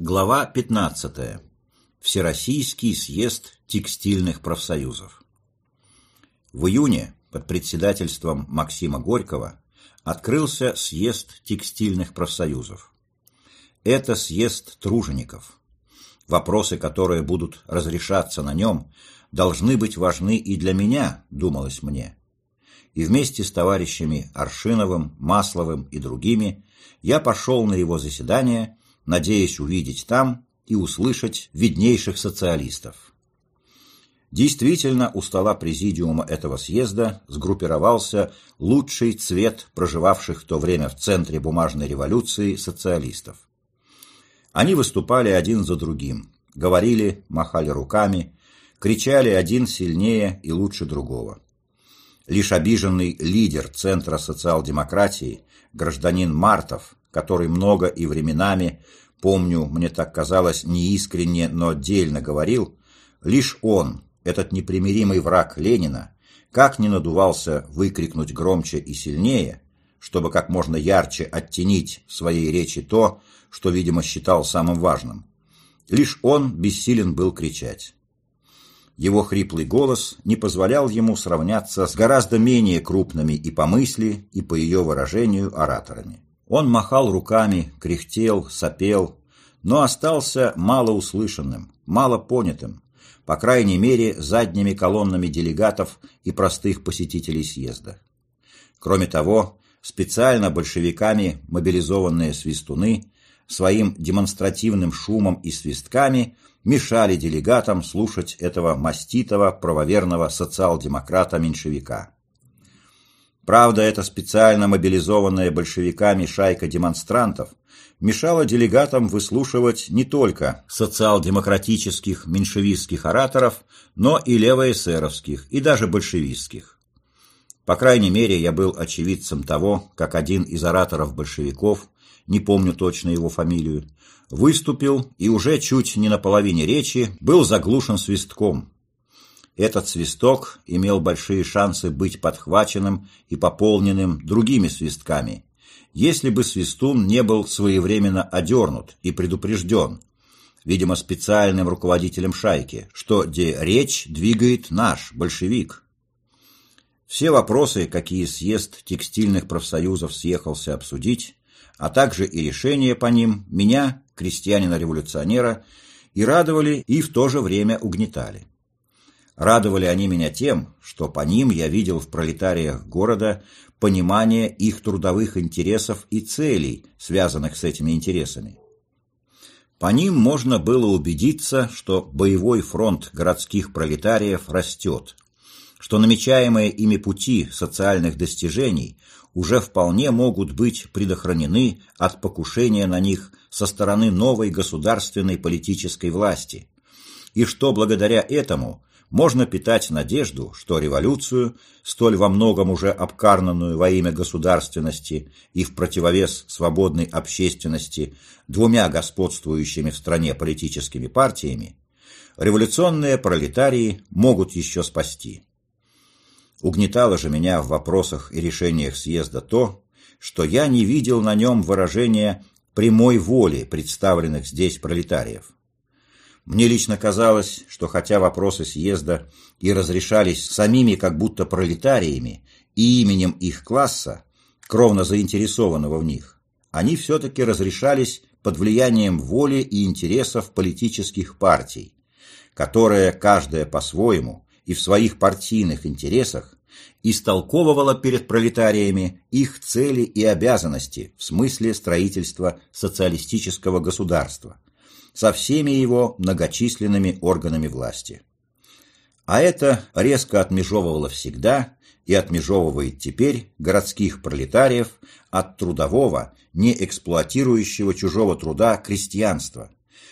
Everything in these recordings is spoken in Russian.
Глава 15. Всероссийский съезд текстильных профсоюзов. В июне под председательством Максима Горького открылся съезд текстильных профсоюзов. Это съезд тружеников. Вопросы, которые будут разрешаться на нем, должны быть важны и для меня, думалось мне. И вместе с товарищами Аршиновым, Масловым и другими я пошел на его заседание надеясь увидеть там и услышать виднейших социалистов. Действительно, у стола президиума этого съезда сгруппировался лучший цвет проживавших в то время в центре бумажной революции социалистов. Они выступали один за другим, говорили, махали руками, кричали один сильнее и лучше другого. Лишь обиженный лидер Центра социал-демократии, гражданин Мартов, который много и временами, помню, мне так казалось неискренне, но отдельно говорил, лишь он, этот непримиримый враг Ленина, как не надувался выкрикнуть громче и сильнее, чтобы как можно ярче оттенить в своей речи то, что, видимо, считал самым важным. Лишь он бессилен был кричать. Его хриплый голос не позволял ему сравняться с гораздо менее крупными и по мысли, и по ее выражению ораторами. Он махал руками, кряхтел, сопел, но остался малоуслышанным, мало понятым, по крайней мере, задними колоннами делегатов и простых посетителей съезда. Кроме того, специально большевиками мобилизованные свистуны своим демонстративным шумом и свистками мешали делегатам слушать этого маститого правоверного социал-демократа-меньшевика. Правда, эта специально мобилизованная большевиками шайка демонстрантов мешала делегатам выслушивать не только социал-демократических меньшевистских ораторов, но и левоэсеровских, и даже большевистских. По крайней мере, я был очевидцем того, как один из ораторов-большевиков, не помню точно его фамилию, выступил и уже чуть не на половине речи был заглушен свистком, этот свисток имел большие шансы быть подхваченным и пополненным другими свистками, если бы свистун не был своевременно одернут и предупрежден, видимо, специальным руководителем шайки, что где речь двигает наш большевик. Все вопросы, какие съезд текстильных профсоюзов съехался обсудить, а также и решения по ним, меня, крестьянина-революционера, и радовали, и в то же время угнетали. Радовали они меня тем, что по ним я видел в пролетариях города понимание их трудовых интересов и целей, связанных с этими интересами. По ним можно было убедиться, что боевой фронт городских пролетариев растет, что намечаемые ими пути социальных достижений уже вполне могут быть предохранены от покушения на них со стороны новой государственной политической власти, и что благодаря этому можно питать надежду, что революцию, столь во многом уже обкарнанную во имя государственности и в противовес свободной общественности двумя господствующими в стране политическими партиями, революционные пролетарии могут еще спасти. Угнетало же меня в вопросах и решениях съезда то, что я не видел на нем выражения прямой воли представленных здесь пролетариев. Мне лично казалось, что хотя вопросы съезда и разрешались самими как будто пролетариями и именем их класса, кровно заинтересованного в них, они все-таки разрешались под влиянием воли и интересов политических партий, которые, каждая по-своему и в своих партийных интересах, истолковывала перед пролетариями их цели и обязанности в смысле строительства социалистического государства, со всеми его многочисленными органами власти. А это резко отмежевывало всегда и отмежевывает теперь городских пролетариев от трудового, не эксплуатирующего чужого труда крестьянства,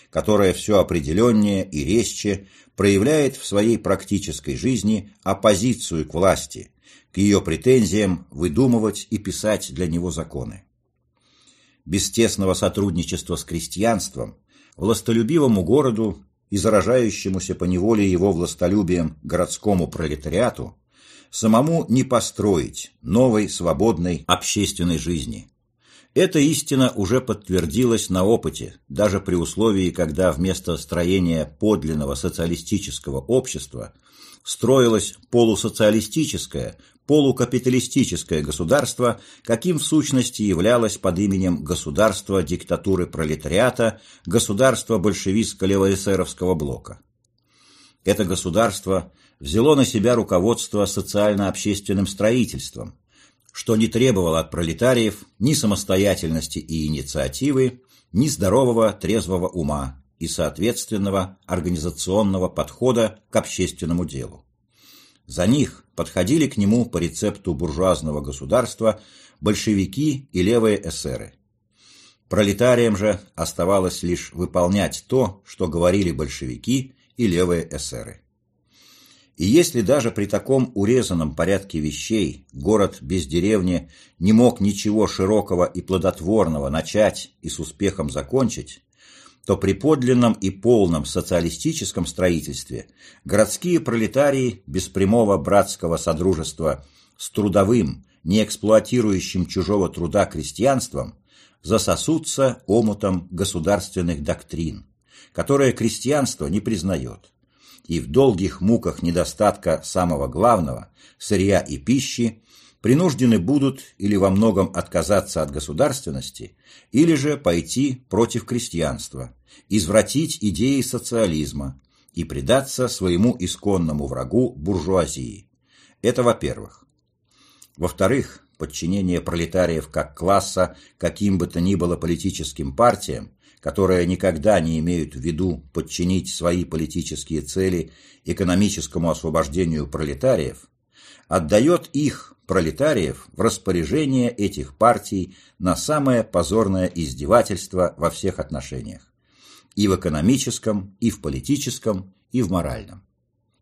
которое все определеннее и резче проявляет в своей практической жизни оппозицию к власти, к ее претензиям выдумывать и писать для него законы. Без тесного сотрудничества с крестьянством властолюбивому городу и заражающемуся по неволе его властолюбием городскому пролетариату самому не построить новой свободной общественной жизни. Эта истина уже подтвердилась на опыте, даже при условии, когда вместо строения подлинного социалистического общества строилось полусоциалистическое, полукапиталистическое государство, каким в сущности являлось под именем государства диктатуры пролетариата, государства большевистско-левоэсеровского блока. Это государство взяло на себя руководство социально-общественным строительством, что не требовало от пролетариев ни самостоятельности и инициативы, ни здорового трезвого ума и соответственного организационного подхода к общественному делу. За них подходили к нему по рецепту буржуазного государства большевики и левые эсеры. Пролетариям же оставалось лишь выполнять то, что говорили большевики и левые эсеры. И если даже при таком урезанном порядке вещей город без деревни не мог ничего широкого и плодотворного начать и с успехом закончить, то при подлинном и полном социалистическом строительстве городские пролетарии без прямого братского содружества с трудовым, не эксплуатирующим чужого труда крестьянством засосутся омутом государственных доктрин, которые крестьянство не признает и в долгих муках недостатка самого главного, сырья и пищи, принуждены будут или во многом отказаться от государственности, или же пойти против крестьянства, извратить идеи социализма и предаться своему исконному врагу буржуазии. Это во-первых. Во-вторых, подчинение пролетариев как класса каким бы то ни было политическим партиям которые никогда не имеют в виду подчинить свои политические цели экономическому освобождению пролетариев, отдает их, пролетариев, в распоряжение этих партий на самое позорное издевательство во всех отношениях и в экономическом, и в политическом, и в моральном.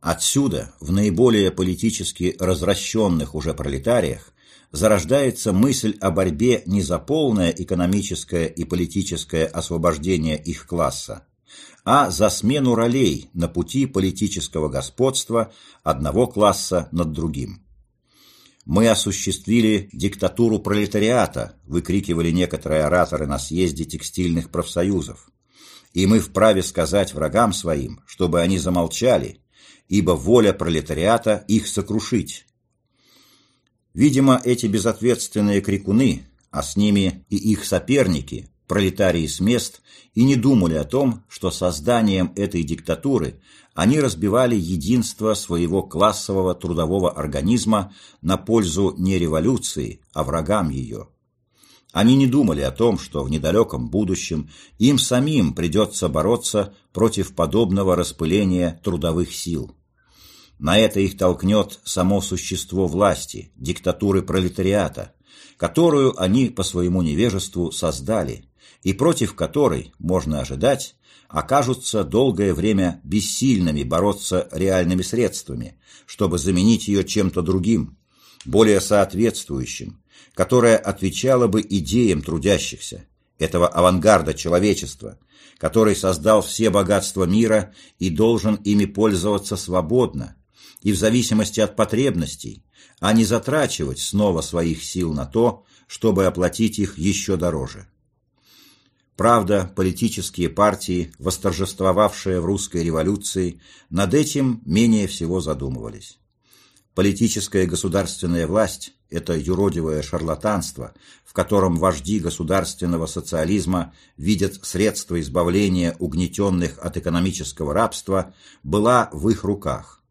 Отсюда в наиболее политически развращенных уже пролетариях зарождается мысль о борьбе не за полное экономическое и политическое освобождение их класса, а за смену ролей на пути политического господства одного класса над другим. «Мы осуществили диктатуру пролетариата», выкрикивали некоторые ораторы на съезде текстильных профсоюзов. «И мы вправе сказать врагам своим, чтобы они замолчали, ибо воля пролетариата их сокрушить, Видимо, эти безответственные крикуны, а с ними и их соперники, пролетарии с мест, и не думали о том, что созданием этой диктатуры они разбивали единство своего классового трудового организма на пользу не революции, а врагам ее. Они не думали о том, что в недалеком будущем им самим придется бороться против подобного распыления трудовых сил. На это их толкнет само существо власти, диктатуры пролетариата, которую они по своему невежеству создали, и против которой, можно ожидать, окажутся долгое время бессильными бороться реальными средствами, чтобы заменить ее чем-то другим, более соответствующим, которое отвечало бы идеям трудящихся, этого авангарда человечества, который создал все богатства мира и должен ими пользоваться свободно, и в зависимости от потребностей, а не затрачивать снова своих сил на то, чтобы оплатить их еще дороже. Правда, политические партии, восторжествовавшие в русской революции, над этим менее всего задумывались. Политическая государственная власть – это юродивое шарлатанство, в котором вожди государственного социализма видят средства избавления угнетенных от экономического рабства, была в их руках.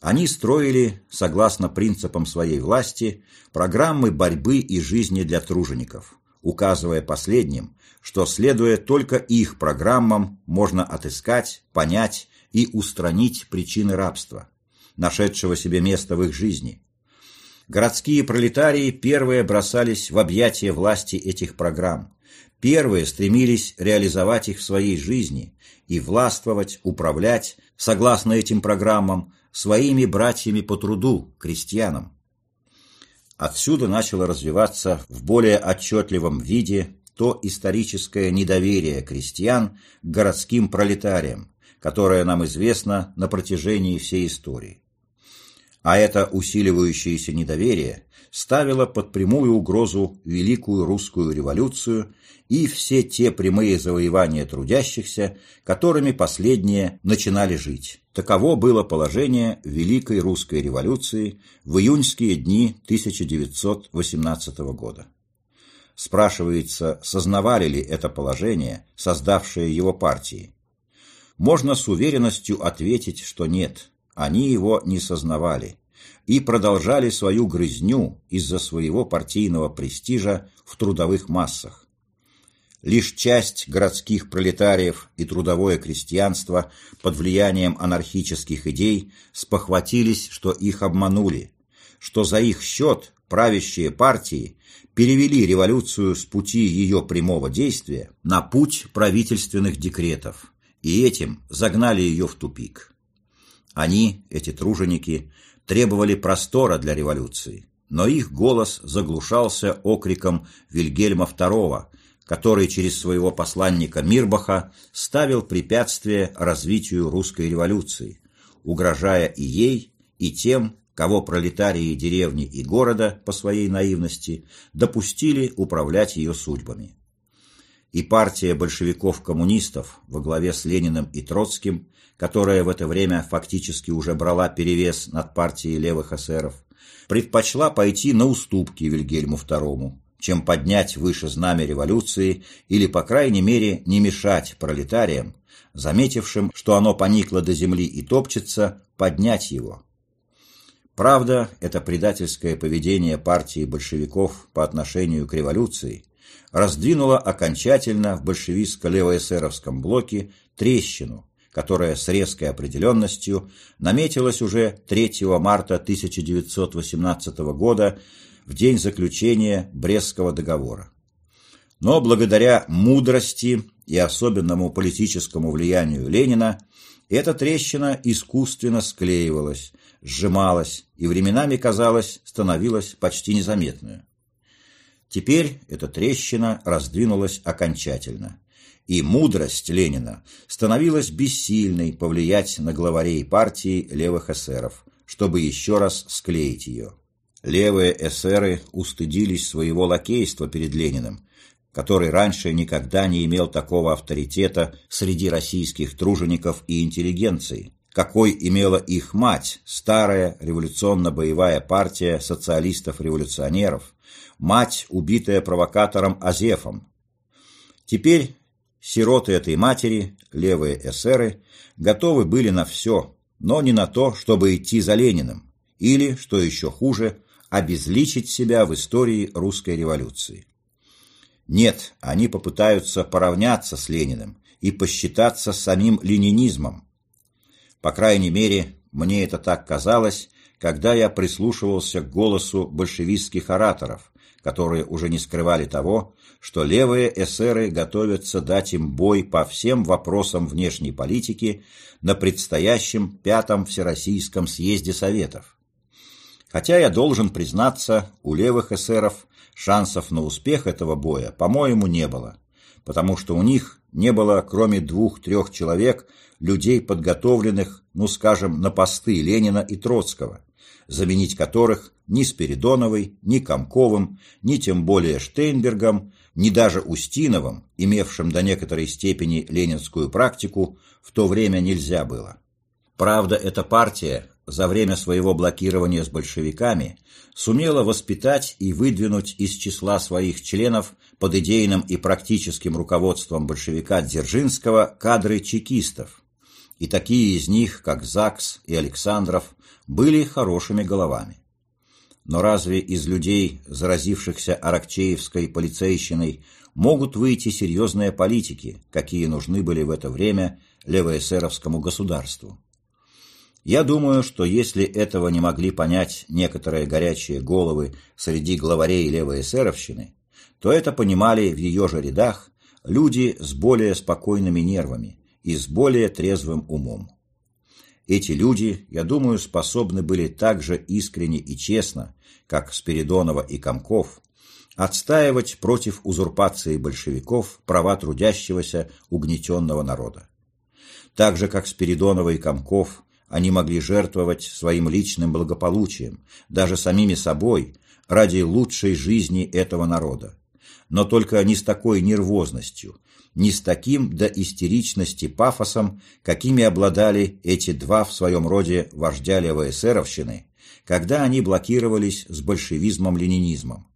Они строили, согласно принципам своей власти, программы борьбы и жизни для тружеников, указывая последним, что, следуя только их программам, можно отыскать, понять и устранить причины рабства, нашедшего себе место в их жизни. Городские пролетарии первые бросались в объятия власти этих программ, первые стремились реализовать их в своей жизни и властвовать, управлять, согласно этим программам, своими братьями по труду, крестьянам. Отсюда начало развиваться в более отчетливом виде то историческое недоверие крестьян к городским пролетариям, которое нам известно на протяжении всей истории. А это усиливающееся недоверие ставило под прямую угрозу Великую Русскую революцию и все те прямые завоевания трудящихся, которыми последние начинали жить. Таково было положение Великой Русской революции в июньские дни 1918 года. Спрашивается, сознавали ли это положение, создавшие его партии. Можно с уверенностью ответить, что нет, они его не сознавали и продолжали свою грызню из-за своего партийного престижа в трудовых массах. Лишь часть городских пролетариев и трудовое крестьянство под влиянием анархических идей спохватились, что их обманули, что за их счет правящие партии перевели революцию с пути ее прямого действия на путь правительственных декретов и этим загнали ее в тупик. Они, эти труженики, требовали простора для революции, но их голос заглушался окриком Вильгельма II, который через своего посланника Мирбаха ставил препятствие развитию русской революции, угрожая и ей, и тем, кого пролетарии деревни и города по своей наивности допустили управлять ее судьбами. И партия большевиков-коммунистов во главе с Лениным и Троцким, которая в это время фактически уже брала перевес над партией левых эсеров, предпочла пойти на уступки Вильгельму II, чем поднять выше знамя революции или, по крайней мере, не мешать пролетариям, заметившим, что оно поникло до земли и топчется, поднять его. Правда, это предательское поведение партии большевиков по отношению к революции раздвинуло окончательно в большевистско-левоэсеровском блоке трещину, которая с резкой определенностью наметилась уже 3 марта 1918 года в день заключения Брестского договора. Но благодаря мудрости и особенному политическому влиянию Ленина эта трещина искусственно склеивалась, сжималась и временами, казалось, становилась почти незаметной. Теперь эта трещина раздвинулась окончательно, и мудрость Ленина становилась бессильной повлиять на главарей партии левых эсеров, чтобы еще раз склеить ее. Левые эсеры устыдились своего лакейства перед Лениным, который раньше никогда не имел такого авторитета среди российских тружеников и интеллигенции, какой имела их мать, старая революционно-боевая партия социалистов-революционеров, мать, убитая провокатором Азефом. Теперь сироты этой матери, левые эсеры, готовы были на все, но не на то, чтобы идти за Лениным, или, что еще хуже, обезличить себя в истории русской революции. Нет, они попытаются поравняться с Лениным и посчитаться с самим ленинизмом, по крайней мере, мне это так казалось, когда я прислушивался к голосу большевистских ораторов, которые уже не скрывали того, что левые эсеры готовятся дать им бой по всем вопросам внешней политики на предстоящем Пятом Всероссийском съезде Советов. Хотя я должен признаться, у левых эсеров шансов на успех этого боя, по-моему, не было, потому что у них не было, кроме двух-трех человек, людей, подготовленных, ну скажем, на посты Ленина и Троцкого, заменить которых ни Спиридоновой, ни Комковым, ни тем более Штейнбергом, ни даже Устиновым, имевшим до некоторой степени ленинскую практику, в то время нельзя было. Правда, эта партия за время своего блокирования с большевиками сумела воспитать и выдвинуть из числа своих членов под идейным и практическим руководством большевика Дзержинского кадры чекистов, и такие из них, как Закс и Александров, были хорошими головами. Но разве из людей, заразившихся аракчеевской полицейщиной, могут выйти серьезные политики, какие нужны были в это время левоэсеровскому государству? Я думаю, что если этого не могли понять некоторые горячие головы среди главарей левоэсеровщины, то это понимали в ее же рядах люди с более спокойными нервами, и с более трезвым умом. Эти люди, я думаю, способны были так же искренне и честно, как Спиридонова и Комков, отстаивать против узурпации большевиков права трудящегося угнетенного народа. Так же, как Спиридонова и Комков, они могли жертвовать своим личным благополучием, даже самими собой, ради лучшей жизни этого народа. Но только не с такой нервозностью, не с таким до истеричности пафосом, какими обладали эти два в своем роде вождя левоэсеровщины, когда они блокировались с большевизмом-ленинизмом,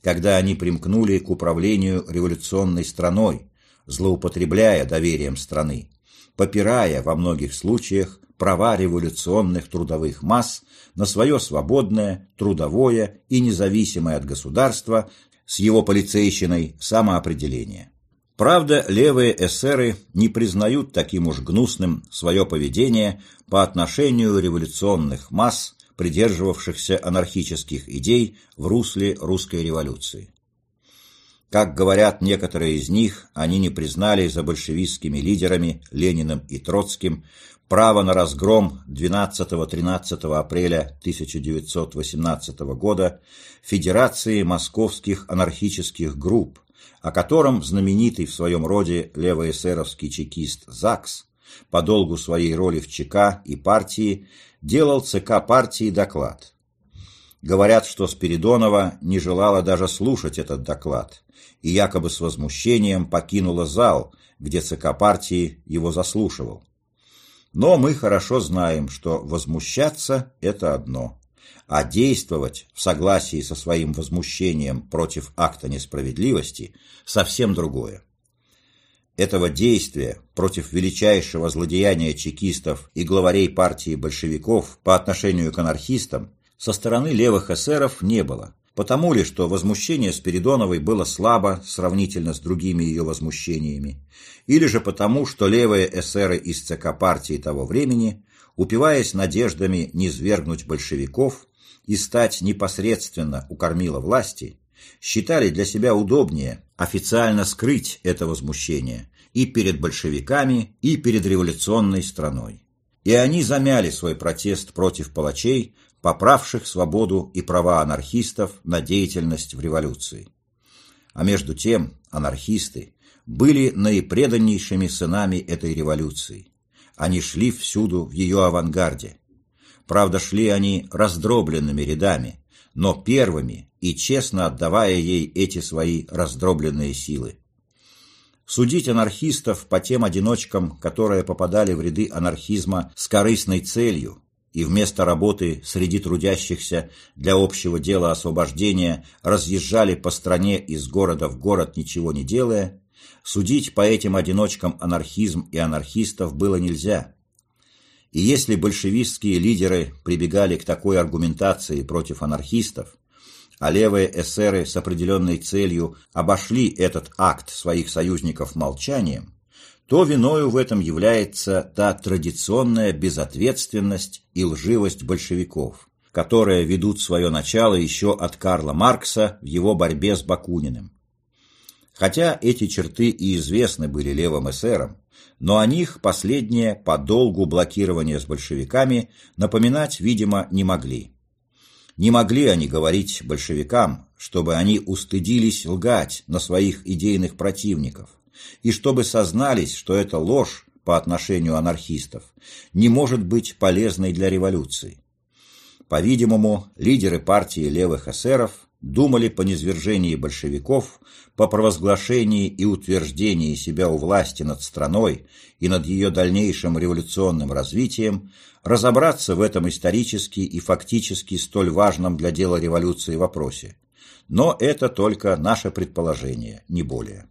когда они примкнули к управлению революционной страной, злоупотребляя доверием страны, попирая во многих случаях права революционных трудовых масс на свое свободное, трудовое и независимое от государства с его полицейщиной самоопределение. Правда, левые эсеры не признают таким уж гнусным свое поведение по отношению революционных масс, придерживавшихся анархических идей в русле русской революции. Как говорят некоторые из них, они не признали за большевистскими лидерами Лениным и Троцким право на разгром 12-13 апреля 1918 года Федерации московских анархических групп, о котором знаменитый в своем роде левоэсеровский чекист ЗАГС по долгу своей роли в ЧК и партии делал ЦК партии доклад. Говорят, что Спиридонова не желала даже слушать этот доклад и якобы с возмущением покинула зал, где ЦК партии его заслушивал. Но мы хорошо знаем, что возмущаться – это одно, а действовать в согласии со своим возмущением против акта несправедливости – совсем другое. Этого действия против величайшего злодеяния чекистов и главарей партии большевиков по отношению к анархистам со стороны левых эсеров не было, потому ли, что возмущение Спиридоновой было слабо сравнительно с другими ее возмущениями, или же потому, что левые эсеры из ЦК партии того времени, упиваясь надеждами низвергнуть большевиков и стать непосредственно у кормила власти, считали для себя удобнее официально скрыть это возмущение и перед большевиками, и перед революционной страной. И они замяли свой протест против палачей поправших свободу и права анархистов на деятельность в революции. А между тем анархисты были наипреданнейшими сынами этой революции. Они шли всюду в ее авангарде. Правда, шли они раздробленными рядами, но первыми и честно отдавая ей эти свои раздробленные силы. Судить анархистов по тем одиночкам, которые попадали в ряды анархизма с корыстной целью, и вместо работы среди трудящихся для общего дела освобождения разъезжали по стране из города в город, ничего не делая, судить по этим одиночкам анархизм и анархистов было нельзя. И если большевистские лидеры прибегали к такой аргументации против анархистов, а левые эсеры с определенной целью обошли этот акт своих союзников молчанием, то виною в этом является та традиционная безответственность и лживость большевиков, которые ведут свое начало еще от Карла Маркса в его борьбе с Бакуниным. Хотя эти черты и известны были левым эсерам, но о них последние по долгу блокирования с большевиками напоминать, видимо, не могли. Не могли они говорить большевикам, чтобы они устыдились лгать на своих идейных противников, и чтобы сознались, что эта ложь по отношению анархистов не может быть полезной для революции. По-видимому, лидеры партии левых эсеров думали по низвержении большевиков, по провозглашении и утверждении себя у власти над страной и над ее дальнейшим революционным развитием, разобраться в этом исторически и фактически столь важном для дела революции вопросе. Но это только наше предположение, не более.